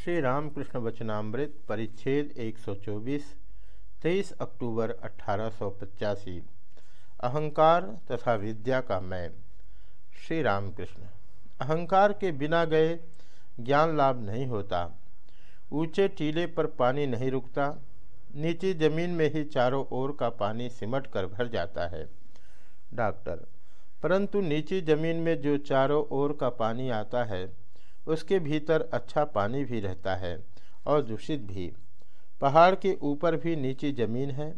श्री रामकृष्ण वचनामृत परिच्छेद 124 23 अक्टूबर अठारह अहंकार तथा विद्या का मैं श्री रामकृष्ण, अहंकार के बिना गए ज्ञान लाभ नहीं होता। ऊँचे टीले पर पानी नहीं रुकता। नीचे ज़मीन में ही चारों ओर का पानी सिमट कर भर जाता है। डॉक्टर, परंतु नीची ज़मीन में जो चारों ओर का पानी आता है उसके भीतर अच्छा पानी भी रहता है और दूषित भी। पहाड़ के ऊपर भी नीची ज़मीन है।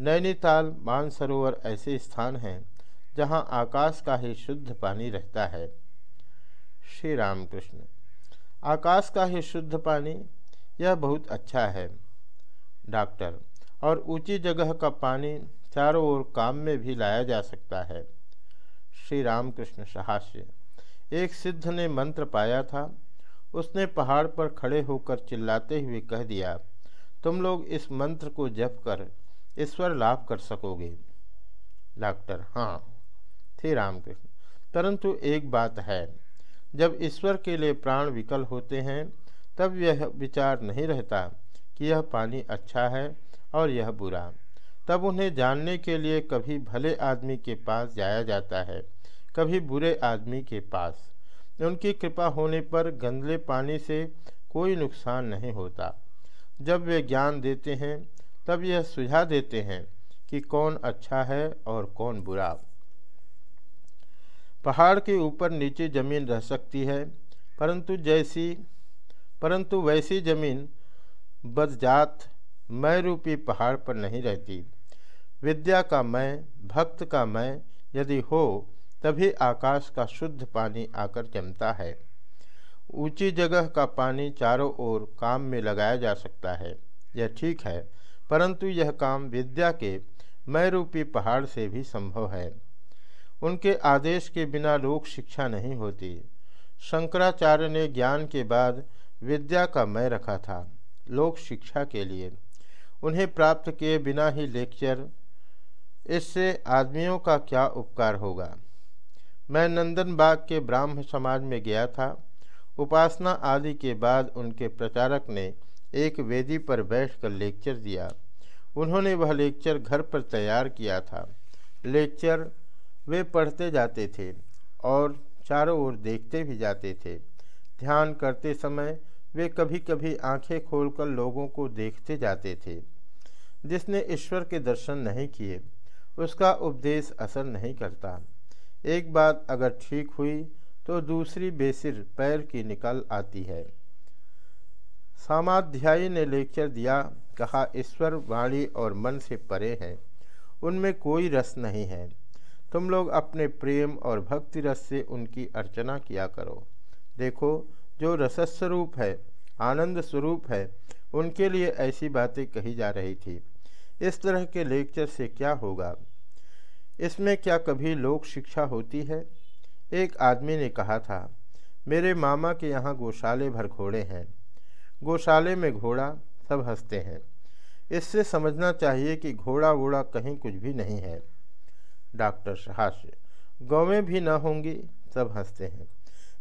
नैनीताल, मानसरोवर ऐसे स्थान हैं जहाँ आकाश का ही शुद्ध पानी रहता है। श्री रामकृष्ण आकाश का ही शुद्ध पानी, यह बहुत अच्छा है। डॉक्टर, और ऊँची जगह का पानी चारों ओर काम में भी लाया जा सकता है। श्री रामकृष्ण सहास्य एक सिद्ध ने मंत्र पाया था। उसने पहाड़ पर खड़े होकर चिल्लाते हुए कह दिया, तुम लोग इस मंत्र को जप कर ईश्वर लाभ कर सकोगे। डॉक्टर हाँ थे रामकृष्ण, परंतु एक बात है, जब ईश्वर के लिए प्राण विकल होते हैं, तब यह विचार नहीं रहता कि यह पानी अच्छा है और यह बुरा। तब उन्हें जानने के लिए कभी भले आदमी के पास जाया जाता है। कभी बुरे आदमी के पास। उनकी कृपा होने पर गंदले पानी से कोई नुकसान नहीं होता। जब वे ज्ञान देते हैं, तब यह सुझा देते हैं कि कौन अच्छा है और कौन बुरा। पहाड़ के ऊपर नीचे ज़मीन रह सकती है, परंतु जैसी, परंतु वैसी ज़मीन बदजात मैं रूपी पहाड़ पर नहीं रहती। विद्या का मैं, भक्त का मैं यदि हो तभी आकाश का शुद्ध पानी आकर जमता है। ऊँची जगह का पानी चारों ओर काम में लगाया जा सकता है। यह ठीक है, परंतु यह काम विद्या के मैं रूपी पहाड़ से भी संभव है। उनके आदेश के बिना लोक शिक्षा नहीं होती। शंकराचार्य ने ज्ञान के बाद विद्या का मैं रखा था, लोक शिक्षा के लिए। उन्हें प्राप्त किए बिना ही लेक्चर, इससे आदमियों का क्या उपकार होगा? मैं नंदन बाग के ब्राह्म समाज में गया था। उपासना आदि के बाद उनके प्रचारक ने एक वेदी पर बैठकर लेक्चर दिया। उन्होंने वह लेक्चर घर पर तैयार किया था। लेक्चर वे पढ़ते जाते थे और चारों ओर देखते भी जाते थे। ध्यान करते समय वे कभी कभी आँखें खोलकर लोगों को देखते जाते थे, जिसने ईश्वर के दर्शन नहीं किए। उसका उपदेश असर नहीं करता। एक बात अगर ठीक हुई तो दूसरी बेसिर पैर की निकल आती है। सामाध्यायी ने लेक्चर दिया, कहा, ईश्वर वाणी और मन से परे हैं, उनमें कोई रस नहीं है। तुम लोग अपने प्रेम और भक्ति रस से उनकी अर्चना किया करो। देखो, जो रसस्वरूप है, आनंद स्वरूप है, उनके लिए ऐसी बातें कही जा रही थी। इस तरह के लेक्चर से क्या होगा? इसमें क्या कभी लोक शिक्षा होती है? एक आदमी ने कहा था, मेरे मामा के यहाँ गौशाले भर घोड़े हैं। गौशाले में घोड़ा सब हँसते हैं। इससे समझना चाहिए कि घोड़ा वोड़ा कहीं कुछ भी नहीं है। डॉक्टर हास्य गौवें भी न होंगी, सब हँसते हैं।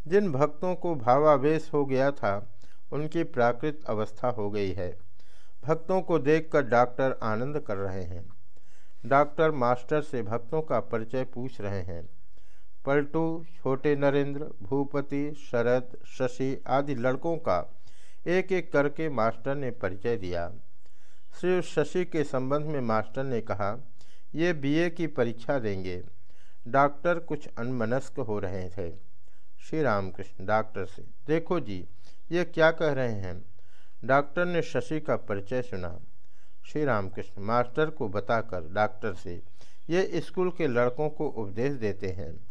जिन भक्तों को भावावेश हो गया था, उनकी प्राकृत अवस्था हो गई है। भक्तों को देखकर डॉक्टर आनंद कर रहे हैं। डॉक्टर मास्टर से भक्तों का परिचय पूछ रहे हैं। पलटू, छोटे नरेंद्र, भूपति, शरद, शशि आदि लड़कों का एक एक करके मास्टर ने परिचय दिया। श्री शशि के संबंध में मास्टर ने कहा, ये बीए की परीक्षा देंगे। डॉक्टर कुछ अनमनस्क हो रहे थे। श्री रामकृष्ण डॉक्टर से, देखो जी, ये क्या कह रहे हैं? डॉक्टर ने शशि का परिचय सुना। श्री रामकृष्ण मास्टर को बताकर डॉक्टर से, ये स्कूल के लड़कों को उपदेश देते हैं।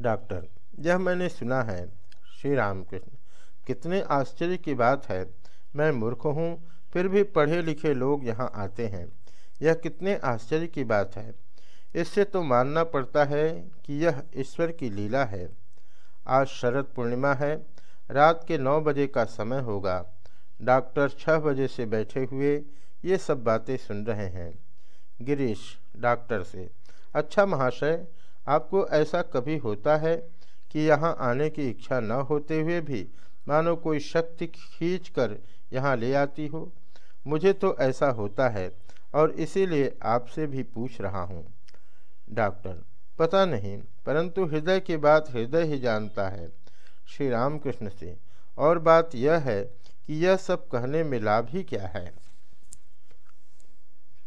डॉक्टर, यह मैंने सुना है। श्री रामकृष्ण कितने आश्चर्य की बात है। मैं मूर्ख हूँ, फिर भी पढ़े लिखे लोग यहाँ आते हैं। यह कितने आश्चर्य की बात है। इससे तो मानना पड़ता है कि यह ईश्वर की लीला है। आज शरद पूर्णिमा है। रात के नौ बजे का समय होगा। डॉक्टर छः बजे से बैठे हुए ये सब बातें सुन रहे हैं। गिरीश, डॉक्टर से अच्छा महाशय, आपको ऐसा कभी होता है कि यहाँ आने की इच्छा न होते हुए भी मानो कोई शक्ति खींच कर यहाँ ले आती हो? मुझे तो ऐसा होता है और इसीलिए आपसे भी पूछ रहा हूँ। डॉक्टर, पता नहीं, परंतु हृदय की बात हृदय ही जानता है। श्री रामकृष्ण से, और बात यह है कि यह सब कहने में लाभ ही क्या है।